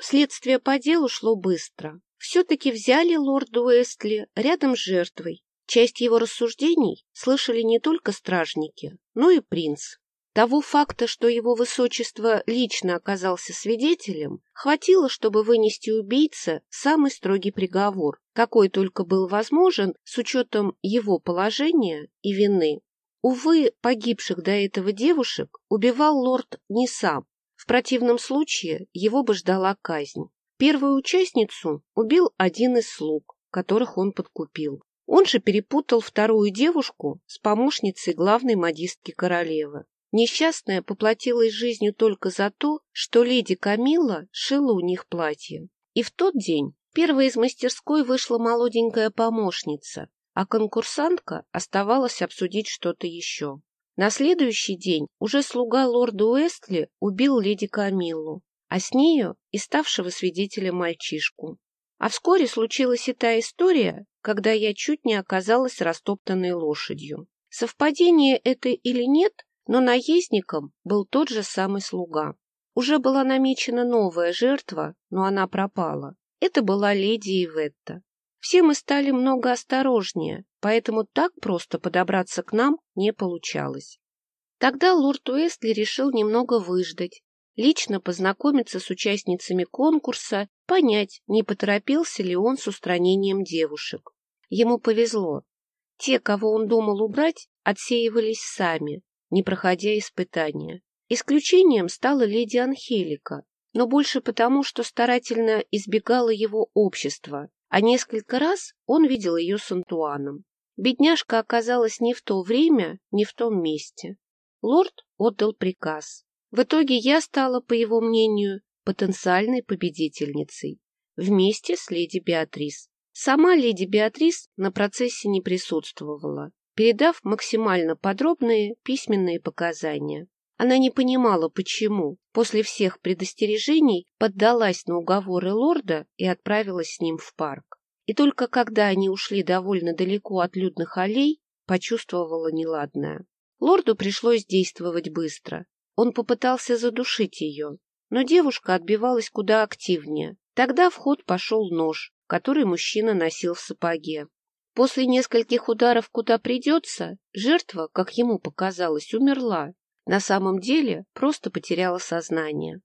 следствие по делу шло быстро. Все-таки взяли лорда Уэстли рядом с жертвой. Часть его рассуждений слышали не только стражники, но и принц. Того факта, что его высочество лично оказался свидетелем, хватило, чтобы вынести убийце самый строгий приговор, какой только был возможен с учетом его положения и вины. Увы, погибших до этого девушек убивал лорд не сам. Противном случае его бы ждала казнь. Первую участницу убил один из слуг, которых он подкупил. Он же перепутал вторую девушку с помощницей главной модистки королевы. Несчастная поплатилась жизнью только за то, что леди Камилла шила у них платье. И в тот день первой из мастерской вышла молоденькая помощница, а конкурсантка оставалась обсудить что-то еще. На следующий день уже слуга лорда Уэстли убил леди Камиллу, а с нею и ставшего свидетеля мальчишку. А вскоре случилась и та история, когда я чуть не оказалась растоптанной лошадью. Совпадение это или нет, но наездником был тот же самый слуга. Уже была намечена новая жертва, но она пропала. Это была леди Иветта. Все мы стали много осторожнее, поэтому так просто подобраться к нам не получалось. Тогда лорд Уэстли решил немного выждать, лично познакомиться с участницами конкурса, понять, не поторопился ли он с устранением девушек. Ему повезло. Те, кого он думал убрать, отсеивались сами, не проходя испытания. Исключением стала леди Анхелика, но больше потому, что старательно избегала его общества, а несколько раз он видел ее с Антуаном. Бедняжка оказалась не в то время, не в том месте. Лорд отдал приказ. В итоге я стала, по его мнению, потенциальной победительницей, вместе с леди Беатрис. Сама леди Беатрис на процессе не присутствовала, передав максимально подробные письменные показания. Она не понимала, почему, после всех предостережений, поддалась на уговоры лорда и отправилась с ним в парк. И только когда они ушли довольно далеко от людных аллей, почувствовала неладное. Лорду пришлось действовать быстро. Он попытался задушить ее, но девушка отбивалась куда активнее. Тогда в ход пошел нож, который мужчина носил в сапоге. После нескольких ударов куда придется, жертва, как ему показалось, умерла. На самом деле просто потеряла сознание.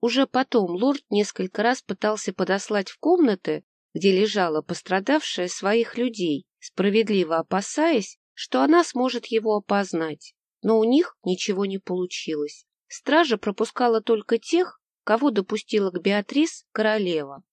Уже потом лорд несколько раз пытался подослать в комнаты, где лежала пострадавшая своих людей, справедливо опасаясь, что она сможет его опознать. Но у них ничего не получилось. Стража пропускала только тех, кого допустила к Беатрис королева.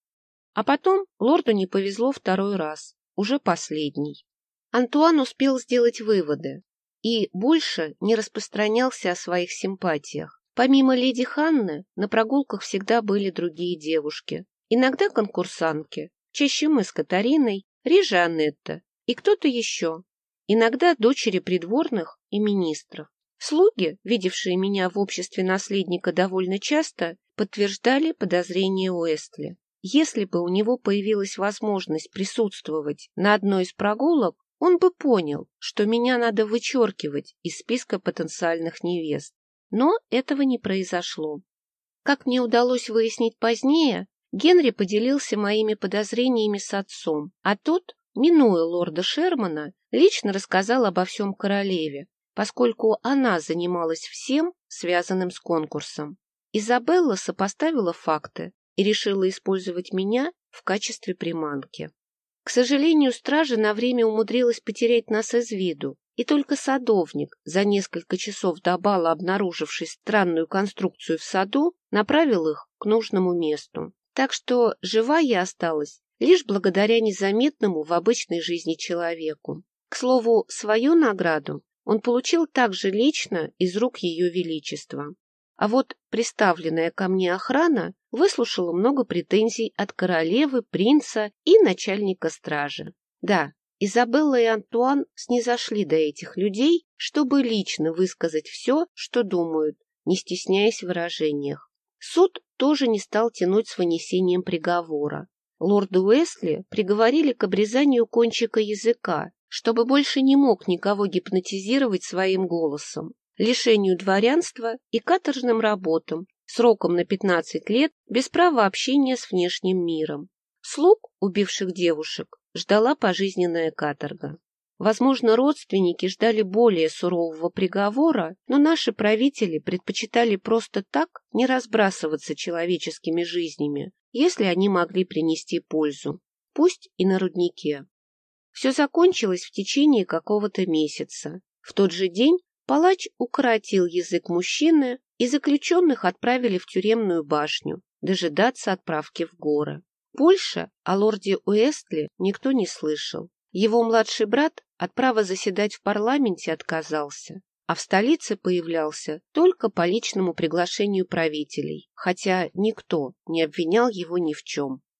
А потом лорду не повезло второй раз уже последний. Антуан успел сделать выводы и больше не распространялся о своих симпатиях. Помимо леди Ханны, на прогулках всегда были другие девушки. Иногда конкурсантки, чаще мы с Катариной, реже Анетта и кто-то еще. Иногда дочери придворных и министров. Слуги, видевшие меня в обществе наследника довольно часто, подтверждали подозрения Уэстли. Если бы у него появилась возможность присутствовать на одной из прогулок, он бы понял, что меня надо вычеркивать из списка потенциальных невест. Но этого не произошло. Как мне удалось выяснить позднее, Генри поделился моими подозрениями с отцом, а тот, минуя лорда Шермана, лично рассказал обо всем королеве, поскольку она занималась всем, связанным с конкурсом. Изабелла сопоставила факты, и решила использовать меня в качестве приманки. Сожалению, стража на время умудрилась потерять нас из виду, и только садовник, за несколько часов до бала обнаруживший странную конструкцию в саду, направил их к нужному месту. Так что жива я осталась лишь благодаря незаметному в обычной жизни человеку. К слову, свою награду он получил также лично из рук Ее Величества. А вот представленная ко мне охрана выслушала много претензий от королевы, принца и начальника стражи. Да, Изабелла и Антуан снизошли до этих людей, чтобы лично высказать все, что думают, не стесняясь в выражениях. Суд тоже не стал тянуть с вынесением приговора. Лорду Уэсли приговорили к обрезанию кончика языка, чтобы больше не мог никого гипнотизировать своим голосом лишению дворянства и каторжным работам сроком на 15 лет, без права общения с внешним миром. Слуг, убивших девушек, ждала пожизненная каторга. Возможно, родственники ждали более сурового приговора, но наши правители предпочитали просто так не разбрасываться человеческими жизнями, если они могли принести пользу, пусть и на руднике. Все закончилось в течение какого-то месяца. В тот же день палач укоротил язык мужчины, и заключенных отправили в тюремную башню дожидаться отправки в горы. Больше о лорде Уэстли никто не слышал. Его младший брат от права заседать в парламенте отказался, а в столице появлялся только по личному приглашению правителей, хотя никто не обвинял его ни в чем.